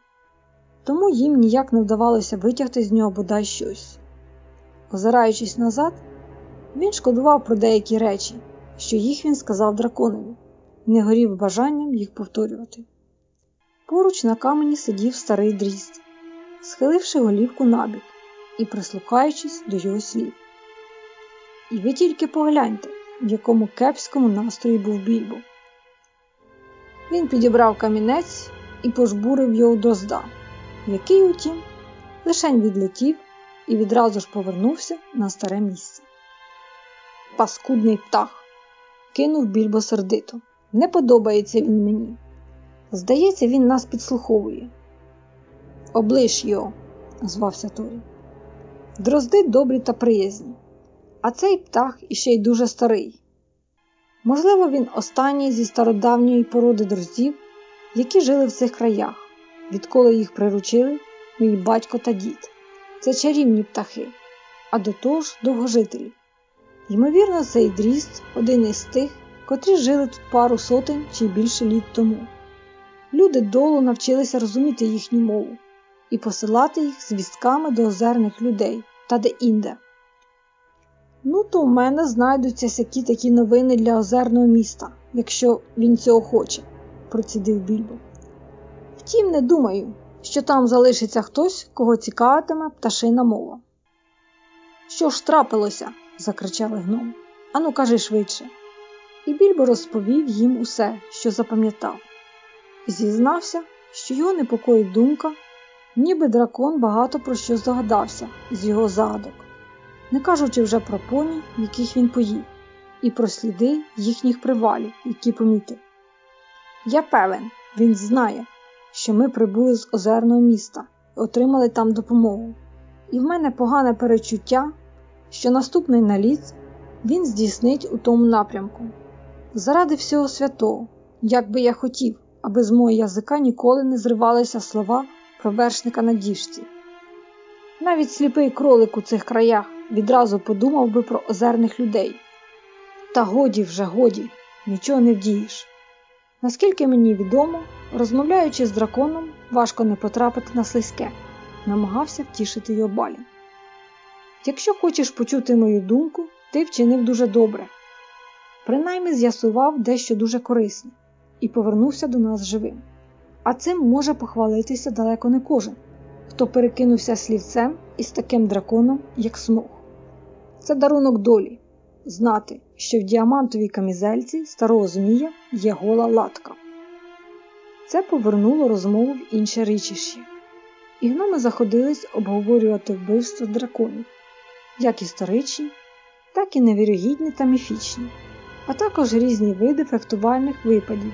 тому їм ніяк не вдавалося витягти з нього бодай щось. Озираючись назад, він шкодував про деякі речі, що їх він сказав драконові, не горів бажанням їх повторювати. Поруч на камені сидів старий дріст, схиливши голівку набік і прислухаючись до його слів. І ви тільки погляньте, в якому кепському настрої був більбо. Він підібрав камінець і пожбурив його до зда, який, утім, лишень відлетів і відразу ж повернувся на старе місце. Паскудний птах, кинув більбо сердито. Не подобається він мені. Здається, він нас підслуховує. Облиш його, звався Торі. Дрозди добрі та приязні, а цей птах іще й дуже старий. Можливо, він останній зі стародавньої породи дроздів, які жили в цих краях, відколи їх приручили мій батько та дід. Це чарівні птахи, а до того ж довгожителі. Ймовірно, цей дріст один із тих, котрі жили тут пару сотень чи більше літ тому. Люди долу навчилися розуміти їхню мову і посилати їх звістками до озерних людей та де інде. Ну, то в мене знайдуться сякі такі новини для озерного міста, якщо він цього хоче, процідив більбо. Втім, не думаю, що там залишиться хтось, кого цікавитиме пташина мова. Що ж трапилося? закричали гном. Ану, кажи швидше. І більбо розповів їм усе, що запам'ятав, і зізнався, що його непокоїть думка, ніби дракон багато про що здогадався з його задок не кажучи вже про поні, яких він поїв, і про сліди їхніх привалів, які помітив. Я певен, він знає, що ми прибули з озерного міста і отримали там допомогу. І в мене погане перечуття, що наступний наліт він здійснить у тому напрямку. Заради всього святого, як би я хотів, аби з мого язика ніколи не зривалися слова про вершника на діжці. Навіть сліпий кролик у цих краях відразу подумав би про озерних людей. Та годі вже годі, нічого не вдієш. Наскільки мені відомо, розмовляючи з драконом, важко не потрапити на слизьке, намагався втішити його балін. Якщо хочеш почути мою думку, ти вчинив дуже добре. Принаймні з'ясував дещо дуже корисне і повернувся до нас живим. А цим може похвалитися далеко не кожен, хто перекинувся слівцем із таким драконом, як смог. Це дарунок долі знати, що в діамантовій камізельці старого Змія є гола латка. Це повернуло розмову в інше річище, і гноми заходились обговорювати вбивство драконів, як історичні, так і невірогідні та міфічні, а також різні види фехтувальних випадів,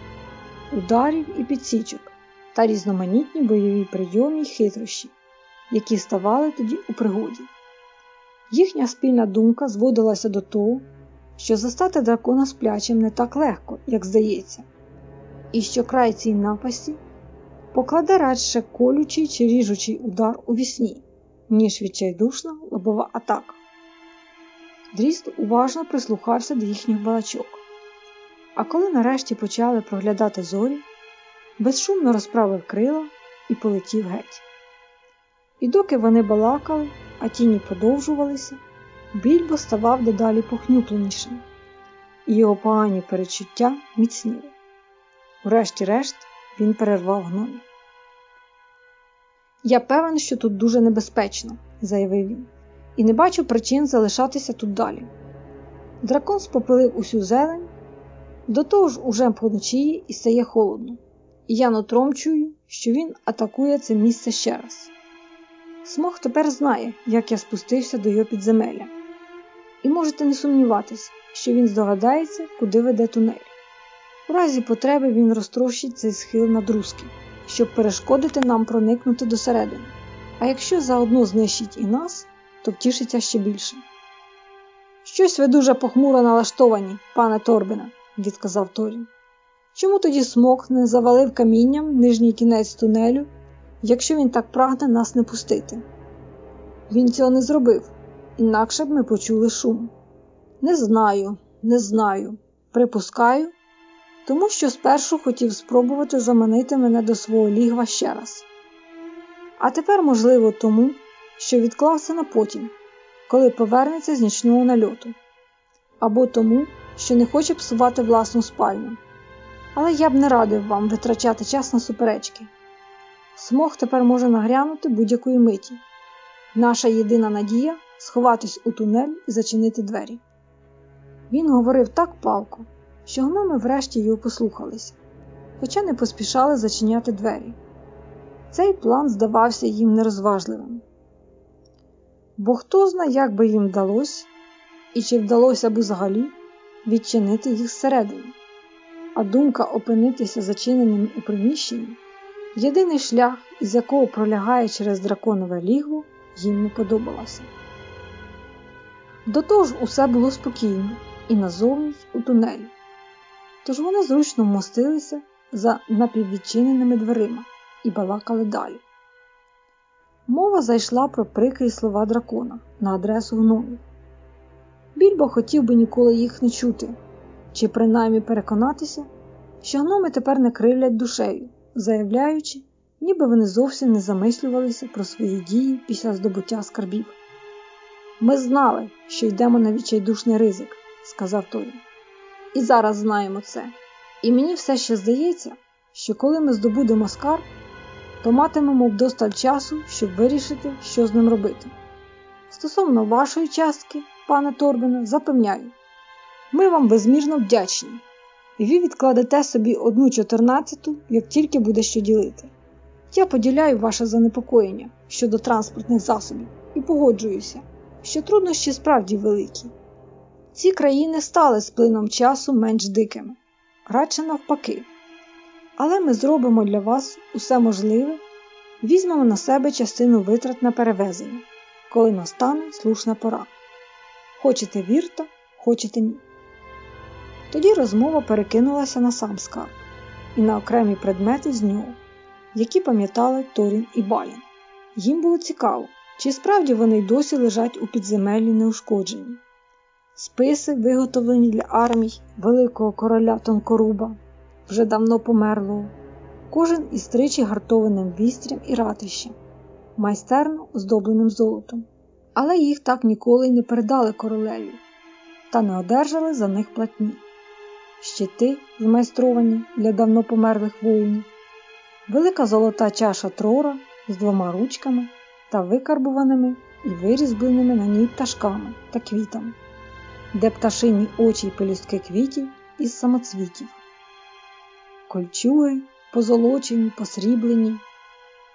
ударів і підсічок та різноманітні бойові прийоми й хитрощі, які ставали тоді у пригоді. Їхня спільна думка зводилася до того, що застати дракона сплячим не так легко, як здається, і що край цій напасті покладе радше колючий чи ріжучий удар у вісні, ніж відчайдушна лобова атака. Дріст уважно прислухався до їхніх балачок, а коли нарешті почали проглядати зорі, безшумно розправив крила і полетів геть. І доки вони балакали, а тіні подовжувалися, більбо ставав дедалі похнюпленішим, і його погані перечуття міцніли. Врешті-решт він перервав гномів. Я певен, що тут дуже небезпечно, заявив він, і не бачу причин залишатися тут далі. Дракон спопилив усю зелень, до того ж уже поночіє і стає холодно, і я нутром чую, що він атакує це місце ще раз. Смог тепер знає, як я спустився до його підземелля, і можете не сумніватись, що він здогадається, куди веде тунель. У разі потреби він розтрощить цей схил на друзки, щоб перешкодити нам проникнути досередини. А якщо заодно знищить і нас, то втішиться ще більше. Щось ви дуже похмуро налаштовані, пане Торбина, відказав Торін. Чому тоді смок не завалив камінням нижній кінець тунелю, якщо він так прагне нас не пустити? Він цього не зробив, інакше б ми почули шум. Не знаю, не знаю. Припускаю, тому що спершу хотів спробувати заманити мене до свого лігва ще раз. А тепер, можливо, тому, що відклався на потім, коли повернеться з нічного нальоту, або тому, що не хоче псувати власну спальню. Але я б не радив вам витрачати час на суперечки. Смог тепер може нагрянути будь-якої миті. Наша єдина надія сховатись у тунель і зачинити двері. Він говорив так палко, що гноми врешті його послухалися, хоча не поспішали зачиняти двері. Цей план здавався їм нерозважливим. Бо хто зна, як би їм вдалося, і чи вдалося б взагалі відчинити їх зсередини, а думка опинитися зачиненим у приміщенні єдиний шлях, із якого пролягає через драконове лігво, їм не подобалася. До того ж, усе було спокійно і назовні у тунелі. Тож вони зручно вмостилися за напіввідчиненими дверима і балакали далі. Мова зайшла про прикрі слова дракона на адресу гномів. Більбо хотів би ніколи їх не чути, чи принаймні переконатися, що гноми тепер не кривлять душею, заявляючи, ніби вони зовсім не замислювалися про свої дії після здобуття скарбів. Ми знали, що йдемо на відчайдушний ризик, сказав Торін. І зараз знаємо це. І мені все ще здається, що коли ми здобудемо скарб, то матимемо вдосталь часу, щоб вирішити, що з ним робити. Стосовно вашої частки, пане Торбине, запевняю, ми вам безмірно вдячні, і ви відкладете собі одну чотирнадцяту, як тільки буде що ділити. Я поділяю ваше занепокоєння щодо транспортних засобів і погоджуюся, що труднощі справді великі. Ці країни стали з плином часу менш дикими, радше навпаки. Але ми зробимо для вас усе можливе, візьмемо на себе частину витрат на перевезення, коли настане слушна пора. Хочете вірта, хочете ні. Тоді розмова перекинулася на сам скарб і на окремі предмети з нього, які пам'ятали Торін і Балін. Їм було цікаво, чи справді вони й досі лежать у підземеллі неушкоджені. Списи, виготовлені для армій великого короля Тонкоруба, вже давно померлого, кожен із тричі гартованим вістрям і ратищем, майстерно оздобленим золотом, але їх так ніколи й не передали королеві та не одержали за них платні. Щити, змайстровані для давно померлих воїнів, велика золота чаша трора з двома ручками та викарбуваними і вирізбленими на ній пташками та квітами, де пташині очі й пелюстки квітів із самоцвітів, кольчуги позолочені, посріблені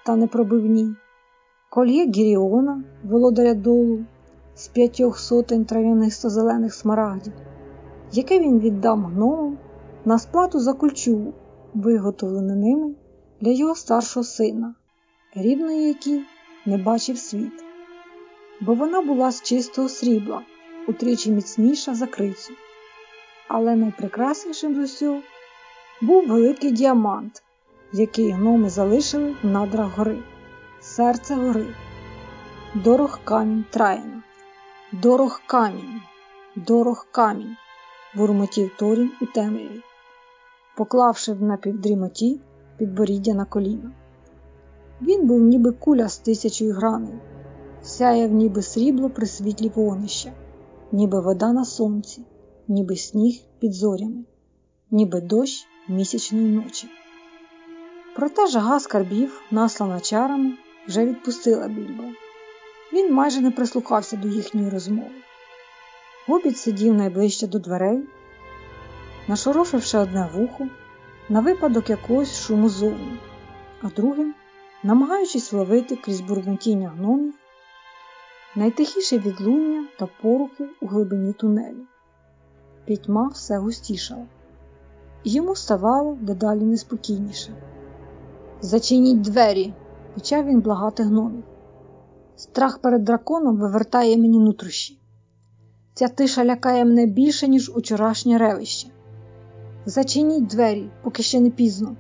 та непробивні, кольє Гіріона, володаря долу з п'ятьох сотень трав'яних стозелених смарагдів, яке він віддав гномам на сплату за кольчугу, виготовлену ними для його старшого сина, рідної який не бачив світ, бо вона була з чистого срібла, утричі міцніша за крицю. Але найпрекраснішим з усього був великий діамант, який гноми залишили в надрах гори, серце гори, дорог камінь Траїна, дорог камінь, дорог камінь, бурмотів Торін у темряві, поклавши в напівдрімоті підборіддя на коліна. Він був ніби куля з тисячою граней, сяяв ніби срібло при світлі вогнища, ніби вода на сонці, ніби сніг під зорями, ніби дощ місячної ночі. Проте жага скарбів, наслана чарами, вже відпустила більбо. Він майже не прислухався до їхньої розмови. Гобіт сидів найближче до дверей, нашорошивши одне вухо на випадок якогось шуму зовні, а другим, намагаючись ловити крізь бурмотіння гномів, найтихіше відлуння та порухи у глибині тунелю. Пітьма все густішала, і йому ставало дедалі неспокійніше. Зачиніть двері, почав він благати гномів. Страх перед драконом вивертає мені нутрощі. Ця тиша лякає мене більше, ніж учорашнє ревище. Зачиніть двері, поки ще не пізно.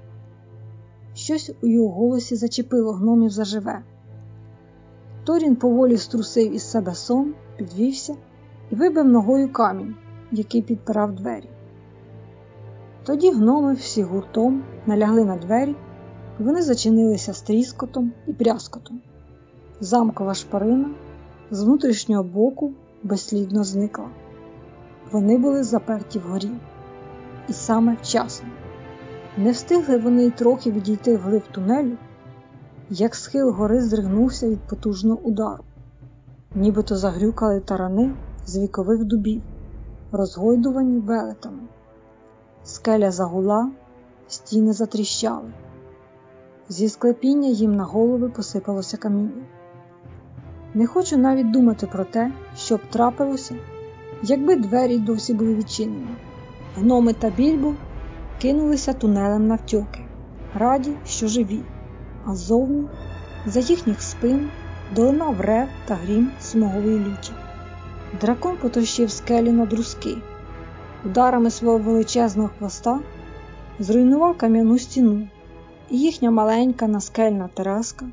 Щось у його голосі зачепило гномів заживе. Торін поволі струсив із себе сон, підвівся і вибив ногою камінь, який підпирав двері. Тоді гноми всі гуртом налягли на двері, і вони зачинилися з тріскотом і брязкотом. Замкова шпарина з внутрішнього боку безслідно зникла. Вони були заперті вгорі, і саме вчасно. Не встигли вони й трохи відійти вглиб тунелю, як схил гори здригнувся від потужного удару, нібито загрюкали тарани з вікових дубів, розгойдувані велетами. Скеля загула, стіни затріщали. Зі склепіння їм на голови посипалося каміння. Не хочу навіть думати про те, що б трапилося, якби двері досі були відчинені. Гноми та більбо кинулися тунелем навтьоки, раді, що живі, а ззовні, за їхніх спин, долинав рев та грім смогової люті. Дракон потрощив скелі на друзки, ударами свого величезного хвоста зруйнував кам'яну стіну, і їхня маленька наскельна тераска,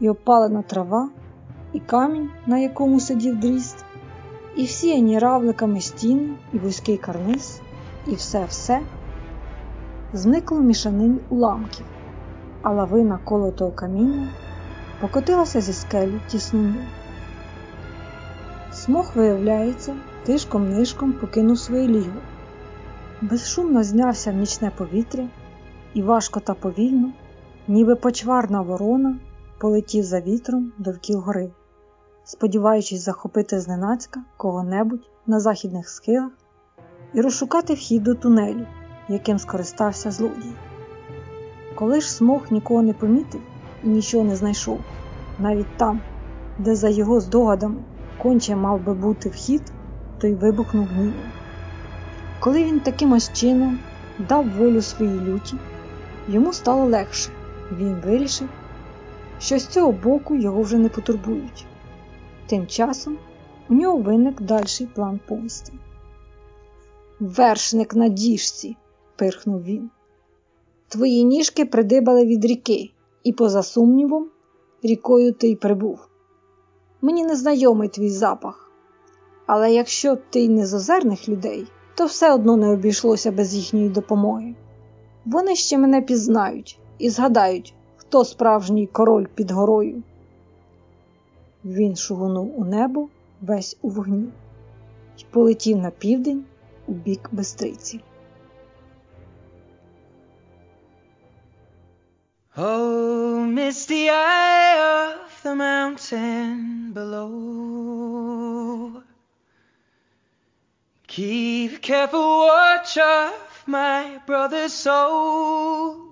і опалена трава і камінь, на якому сидів дріст, і всіяні равликами стіни, і вузький карниз, і все-все зникло в мішанині уламків, а лавина колотого каміння покотилася зі скелі в тіснину. Смох, виявляється, тишком нишком покинув своє ліго, безшумно знявся в нічне повітря і важко та повільно, ніби почварна ворона, полетів за вітром довкіл гори сподіваючись захопити зненацька кого-небудь на західних схилах і розшукати вхід до тунелю, яким скористався злодій. Коли ж смог нікого не помітив і нічого не знайшов, навіть там, де за його здогадами конче мав би бути вхід, той вибухнув гнівом. Коли він таким ось чином дав волю своїй люті, йому стало легше, він вирішив, що з цього боку його вже не потурбують. Тим часом у нього виник дальший план помсти. Вершник на діжці, пирхнув він. Твої ніжки придибали від ріки, і, поза сумнівом, рікою ти й прибув. Мені не знайомий твій запах, але якщо ти й не з озерних людей, то все одно не обійшлося без їхньої допомоги. Вони ще мене пізнають і згадають, хто справжній король під горою. Він шугонув у небо весь у вогні і полетів на південь у бік Бестриці. Oh, misty eye of the mountain below. Keep careful watch of my brother's souls.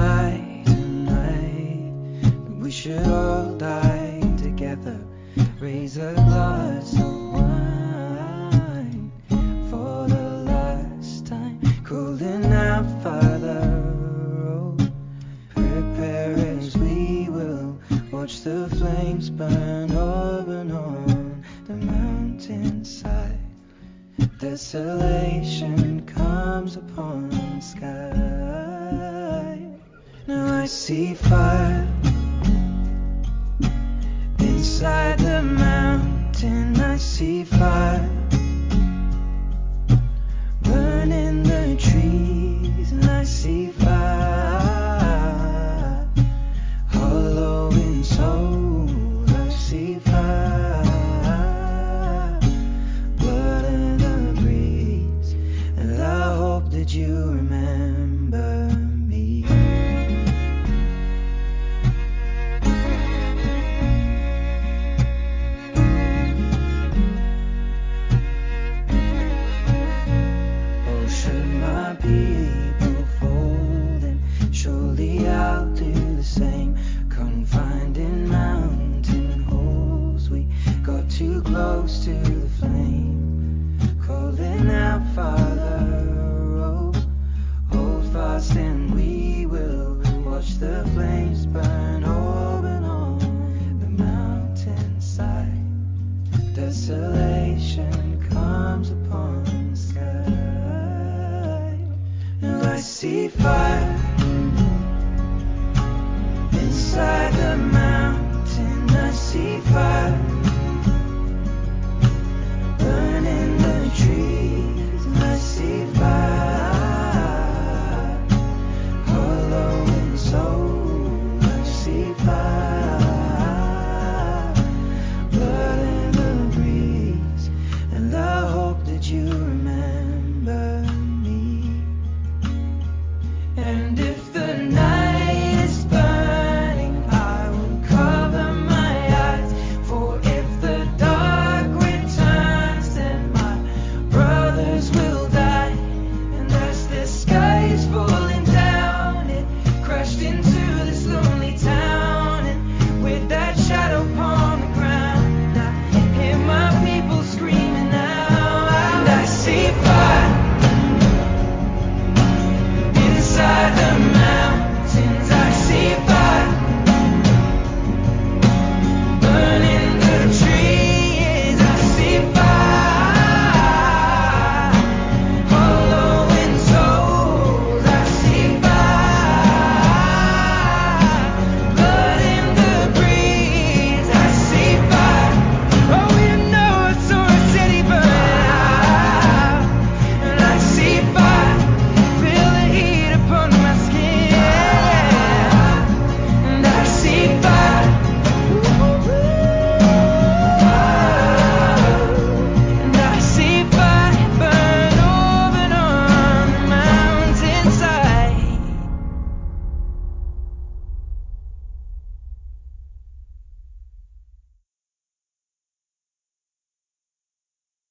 Jesus.